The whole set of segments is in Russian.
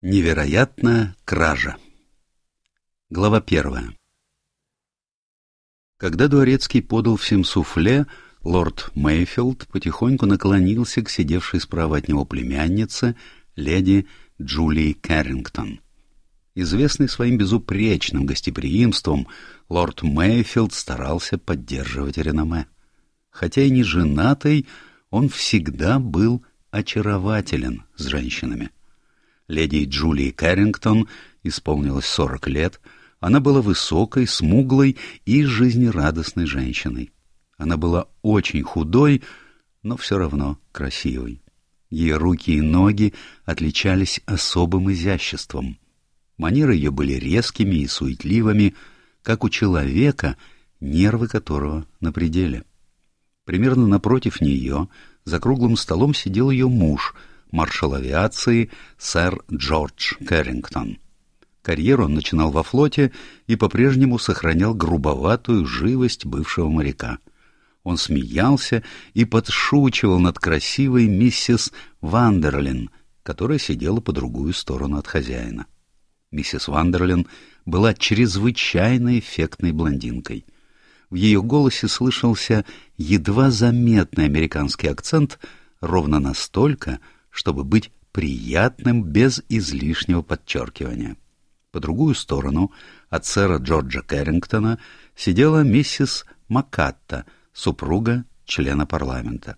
Невероятная кража Глава первая Когда Дворецкий подал всем суфле, лорд Мейфилд потихоньку наклонился к сидевшей справа от него племяннице, леди Джулии Кэррингтон. Известный своим безупречным гостеприимством, лорд Мейфилд старался поддерживать реноме. Хотя и не женатый, он всегда был очарователен с женщинами. Леди Джулии Кэррингтон исполнилось сорок лет. Она была высокой, смуглой и жизнерадостной женщиной. Она была очень худой, но все равно красивой. Ее руки и ноги отличались особым изяществом. Манеры ее были резкими и суетливыми, как у человека, нервы которого на пределе. Примерно напротив нее, за круглым столом, сидел ее муж — маршал авиации сэр Джордж Кэррингтон. Карьеру он начинал во флоте и по-прежнему сохранял грубоватую живость бывшего моряка. Он смеялся и подшучивал над красивой миссис Вандерлин, которая сидела по другую сторону от хозяина. Миссис Вандерлин была чрезвычайно эффектной блондинкой. В ее голосе слышался едва заметный американский акцент, ровно настолько, чтобы быть приятным без излишнего подчеркивания. По другую сторону от сэра Джорджа Кэррингтона сидела миссис Макатта, супруга члена парламента.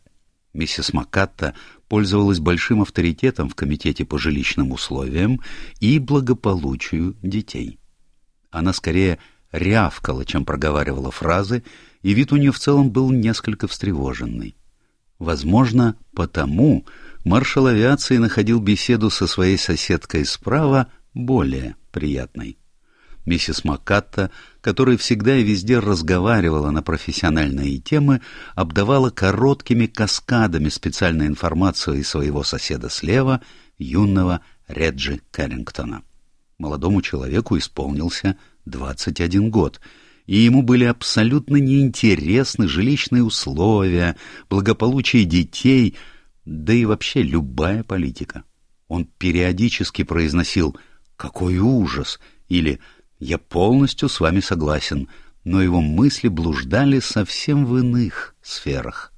Миссис Макатта пользовалась большим авторитетом в Комитете по жилищным условиям и благополучию детей. Она скорее рявкала, чем проговаривала фразы, и вид у нее в целом был несколько встревоженный. Возможно, потому, маршал авиации находил беседу со своей соседкой справа более приятной. Миссис Маккатта, которая всегда и везде разговаривала на профессиональные темы, обдавала короткими каскадами специальной информацию из своего соседа слева, юного Реджи Кэррингтона. Молодому человеку исполнился 21 год, и ему были абсолютно неинтересны жилищные условия, благополучие детей — да и вообще любая политика. Он периодически произносил «Какой ужас!» или «Я полностью с вами согласен», но его мысли блуждали совсем в иных сферах.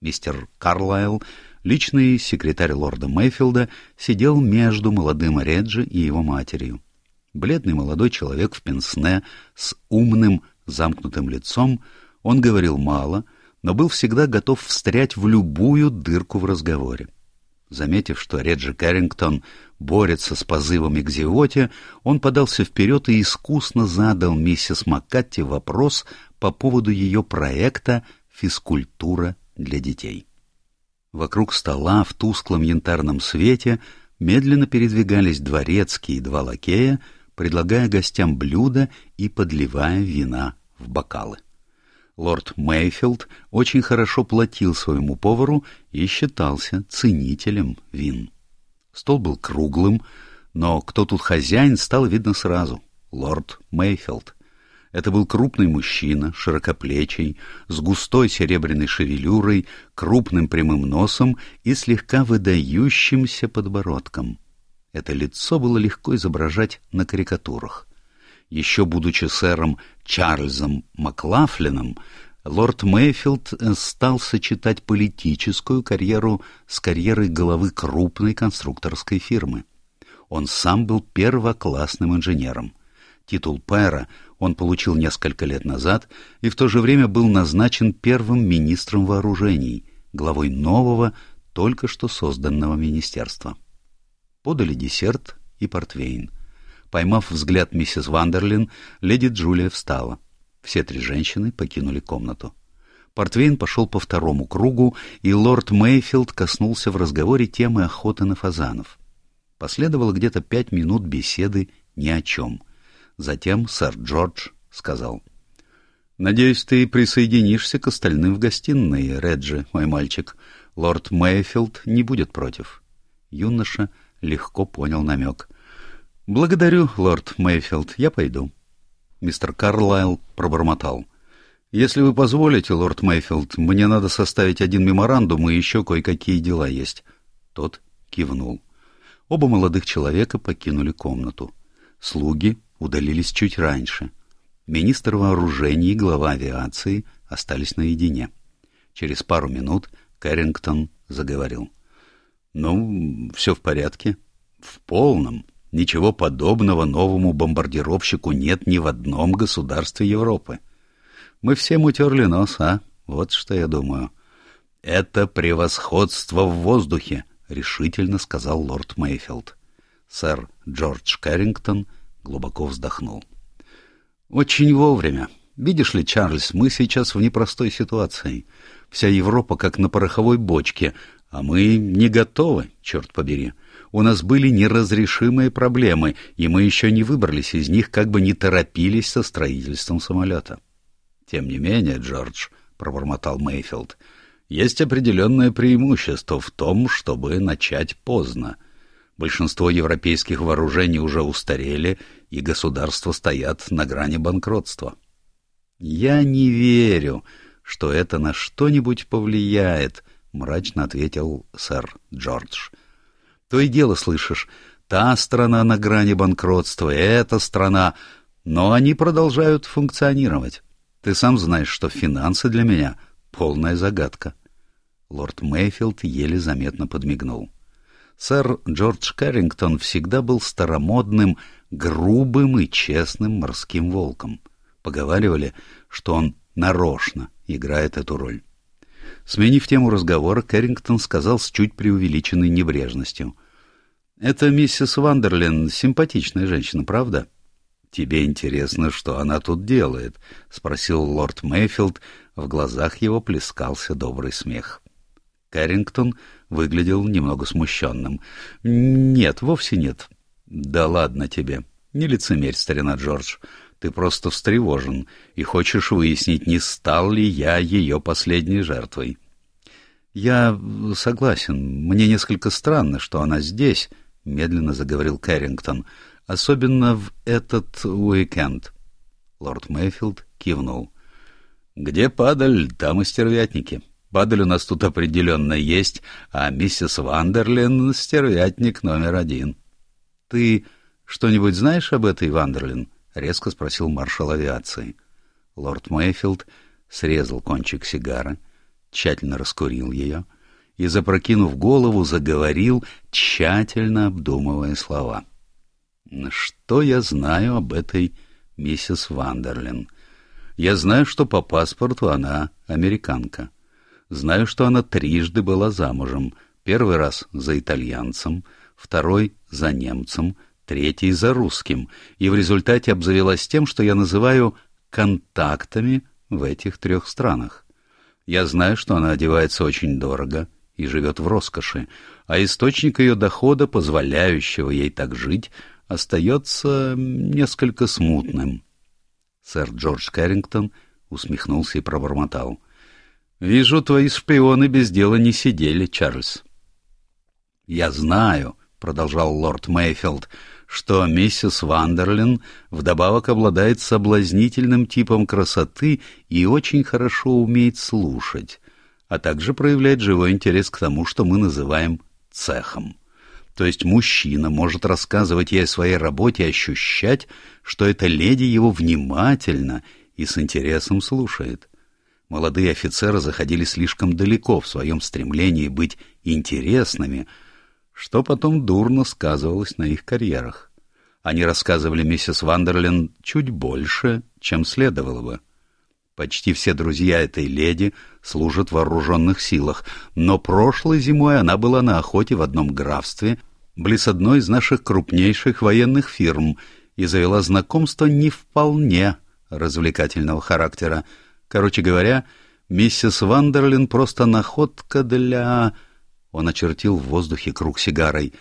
Мистер Карлайл, личный секретарь лорда Мэйфилда, сидел между молодым Реджи и его матерью. Бледный молодой человек в пенсне с умным, замкнутым лицом, он говорил мало — но был всегда готов встрять в любую дырку в разговоре. Заметив, что Реджи Кэррингтон борется с позывами к зевоте, он подался вперед и искусно задал миссис Маккатти вопрос по поводу ее проекта «Физкультура для детей». Вокруг стола в тусклом янтарном свете медленно передвигались дворецкие и два лакея, предлагая гостям блюда и подливая вина в бокалы. Лорд Мейфилд очень хорошо платил своему повару и считался ценителем вин. Стол был круглым, но кто тут хозяин, стало видно сразу. Лорд Мейфилд. Это был крупный мужчина, широкоплечий, с густой серебряной шевелюрой, крупным прямым носом и слегка выдающимся подбородком. Это лицо было легко изображать на карикатурах еще будучи сэром Чарльзом Маклафлином, лорд Мэйфилд э, стал сочетать политическую карьеру с карьерой главы крупной конструкторской фирмы. Он сам был первоклассным инженером. Титул пэра он получил несколько лет назад и в то же время был назначен первым министром вооружений, главой нового, только что созданного министерства. Подали десерт и портвейн. Поймав взгляд миссис Вандерлин, леди Джулия встала. Все три женщины покинули комнату. Портвейн пошел по второму кругу, и лорд Мейфилд коснулся в разговоре темы охоты на фазанов. Последовало где-то пять минут беседы ни о чем. Затем сэр Джордж сказал. — Надеюсь, ты присоединишься к остальным в гостиной, Реджи, мой мальчик. Лорд Мейфилд не будет против. Юноша легко понял намек — «Благодарю, лорд Мэйфилд, я пойду». Мистер Карлайл пробормотал. «Если вы позволите, лорд Мэйфилд, мне надо составить один меморандум, и еще кое-какие дела есть». Тот кивнул. Оба молодых человека покинули комнату. Слуги удалились чуть раньше. Министр вооружений и глава авиации остались наедине. Через пару минут Кэррингтон заговорил. — Ну, все в порядке. — В полном. Ничего подобного новому бомбардировщику нет ни в одном государстве Европы. Мы всем утерли нос, а? Вот что я думаю. — Это превосходство в воздухе, — решительно сказал лорд Мейфилд. Сэр Джордж Кэррингтон глубоко вздохнул. — Очень вовремя. Видишь ли, Чарльз, мы сейчас в непростой ситуации. Вся Европа как на пороховой бочке, а мы не готовы, черт побери. У нас были неразрешимые проблемы, и мы еще не выбрались из них, как бы не торопились со строительством самолета. — Тем не менее, Джордж, — пробормотал Мейфилд, — есть определенное преимущество в том, чтобы начать поздно. Большинство европейских вооружений уже устарели, и государства стоят на грани банкротства. «Я не верю, что это на что-нибудь повлияет», — мрачно ответил сэр Джордж. «То и дело слышишь, та страна на грани банкротства, эта страна, но они продолжают функционировать. Ты сам знаешь, что финансы для меня — полная загадка». Лорд Мейфилд еле заметно подмигнул. Сэр Джордж Кэррингтон всегда был старомодным, грубым и честным морским волком. Поговаривали, что он нарочно играет эту роль. Сменив тему разговора, Кэррингтон сказал с чуть преувеличенной небрежностью. «Это миссис Вандерлин, симпатичная женщина, правда?» «Тебе интересно, что она тут делает?» — спросил лорд Мэйфилд. В глазах его плескался добрый смех. Кэррингтон выглядел немного смущенным. «Нет, вовсе нет». «Да ладно тебе. Не лицемерь, старина Джордж. Ты просто встревожен и хочешь выяснить, не стал ли я ее последней жертвой». «Я согласен. Мне несколько странно, что она здесь», — медленно заговорил Кэррингтон. «Особенно в этот уикенд». Лорд Мэйфилд кивнул. «Где падаль, там и стервятники». Падаль у нас тут определенно есть, а миссис Вандерлин — стервятник номер один. — Ты что-нибудь знаешь об этой Вандерлин? — резко спросил маршал авиации. Лорд Мэйфилд срезал кончик сигары, тщательно раскурил ее и, запрокинув голову, заговорил, тщательно обдумывая слова. — Что я знаю об этой миссис Вандерлин? Я знаю, что по паспорту она американка. — Знаю, что она трижды была замужем. Первый раз за итальянцем, второй за немцем, третий за русским, и в результате обзавелась тем, что я называю контактами в этих трех странах. Я знаю, что она одевается очень дорого и живет в роскоши, а источник ее дохода, позволяющего ей так жить, остается несколько смутным. Сэр Джордж Кэррингтон усмехнулся и пробормотал — Вижу, твои шпионы без дела не сидели, Чарльз. Я знаю, продолжал лорд Мейфилд, что миссис Вандерлин вдобавок обладает соблазнительным типом красоты и очень хорошо умеет слушать, а также проявляет живой интерес к тому, что мы называем цехом. То есть мужчина может рассказывать ей о своей работе и ощущать, что эта леди его внимательно и с интересом слушает. Молодые офицеры заходили слишком далеко в своем стремлении быть интересными, что потом дурно сказывалось на их карьерах. Они рассказывали миссис Вандерлин чуть больше, чем следовало бы. Почти все друзья этой леди служат в вооруженных силах, но прошлой зимой она была на охоте в одном графстве, близ одной из наших крупнейших военных фирм, и завела знакомство не вполне развлекательного характера, Короче говоря, миссис Вандерлин просто находка для... Он очертил в воздухе круг сигарой.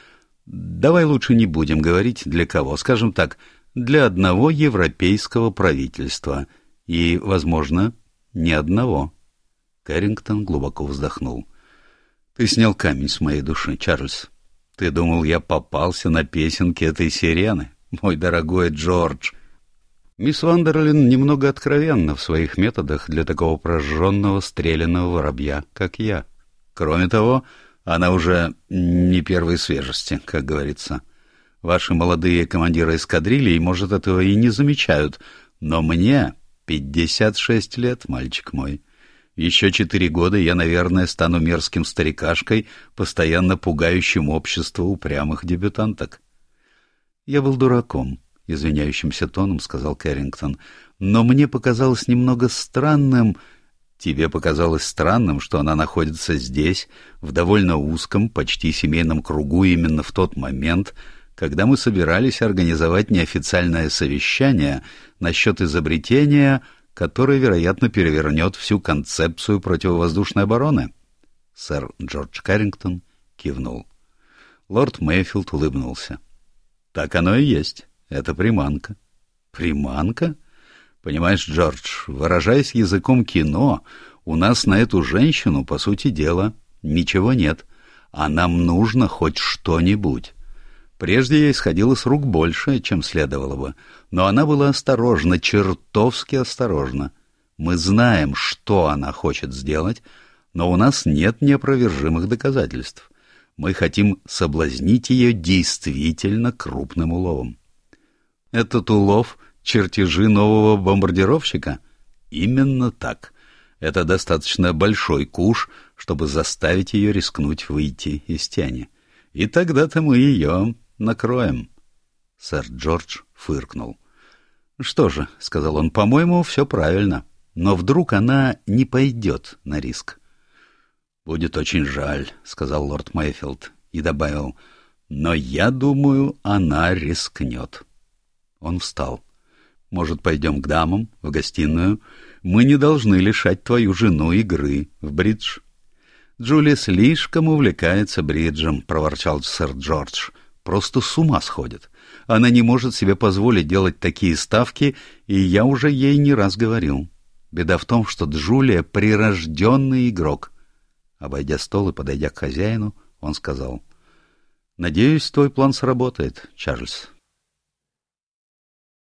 Давай лучше не будем говорить для кого. Скажем так, для одного европейского правительства. И, возможно, не одного. Кэррингтон глубоко вздохнул. Ты снял камень с моей души, Чарльз. Ты думал, я попался на песенки этой сирены? Мой дорогой Джордж, Мисс Вандерлин немного откровенна в своих методах для такого прожженного стрелянного воробья, как я. Кроме того, Она уже не первой свежести, как говорится. Ваши молодые командиры эскадрилий, может, этого и не замечают, но мне пятьдесят шесть лет, мальчик мой. Еще четыре года я, наверное, стану мерзким старикашкой, постоянно пугающим общество упрямых дебютанток. Я был дураком, — извиняющимся тоном сказал Кэррингтон, — но мне показалось немного странным... Тебе показалось странным, что она находится здесь, в довольно узком, почти семейном кругу именно в тот момент, когда мы собирались организовать неофициальное совещание насчет изобретения, которое, вероятно, перевернет всю концепцию противовоздушной обороны. Сэр Джордж Кэррингтон кивнул. Лорд Мэйфилд улыбнулся. — Так оно и есть. Это приманка. — Приманка? — Понимаешь, Джордж, выражаясь языком кино, у нас на эту женщину, по сути дела, ничего нет, а нам нужно хоть что-нибудь. Прежде ей сходило с рук больше, чем следовало бы, но она была осторожна, чертовски осторожна. Мы знаем, что она хочет сделать, но у нас нет неопровержимых доказательств. Мы хотим соблазнить ее действительно крупным уловом. Этот улов чертежи нового бомбардировщика? Именно так. Это достаточно большой куш, чтобы заставить ее рискнуть выйти из тени. И тогда-то мы ее накроем. Сэр Джордж фыркнул. — Что же, — сказал он, — по-моему, все правильно. Но вдруг она не пойдет на риск. — Будет очень жаль, — сказал лорд Мэйфилд и добавил, — но я думаю, она рискнет. Он встал. Может, пойдем к дамам, в гостиную? Мы не должны лишать твою жену игры в бридж. Джулия слишком увлекается бриджем, — проворчал сэр Джордж. Просто с ума сходит. Она не может себе позволить делать такие ставки, и я уже ей не раз говорил. Беда в том, что Джулия — прирожденный игрок. Обойдя стол и подойдя к хозяину, он сказал, — Надеюсь, твой план сработает, Чарльз.